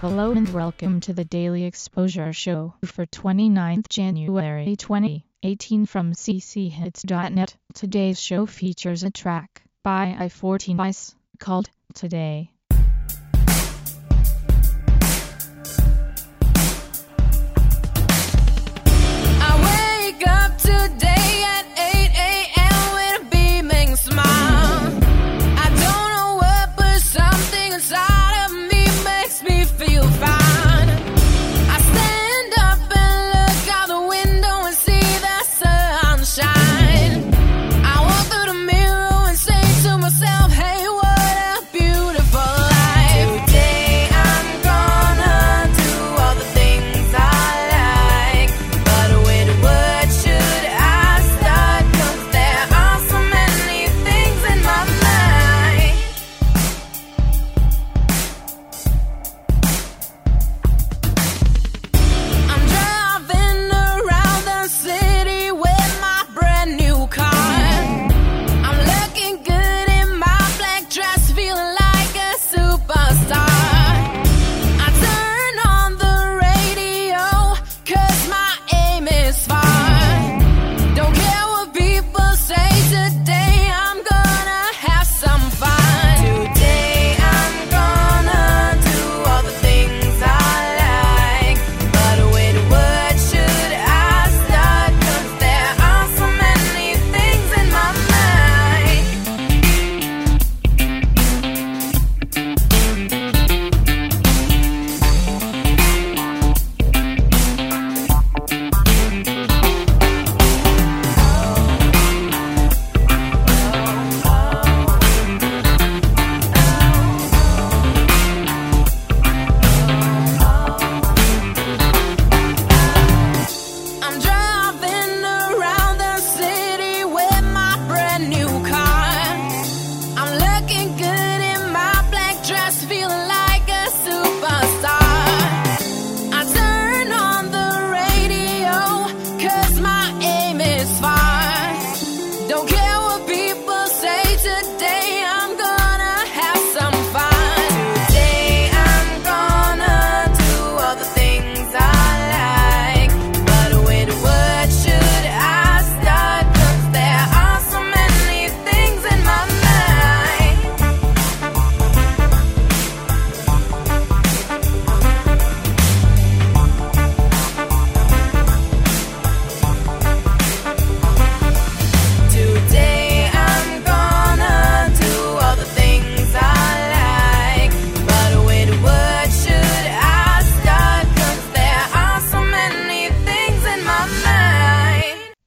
Hello and welcome to the Daily Exposure Show for 29th January 2018 from cchits.net. Today's show features a track by I-14 Ice called Today.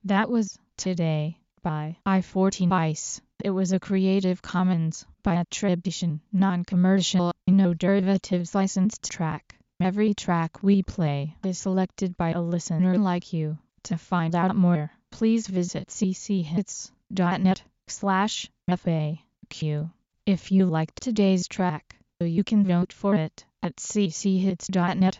That was Today by I-14 Ice. It was a Creative Commons by attribution, non-commercial, no derivatives licensed track. Every track we play is selected by a listener like you. To find out more, please visit cchits.net slash FAQ. If you liked today's track, you can vote for it at cchits.net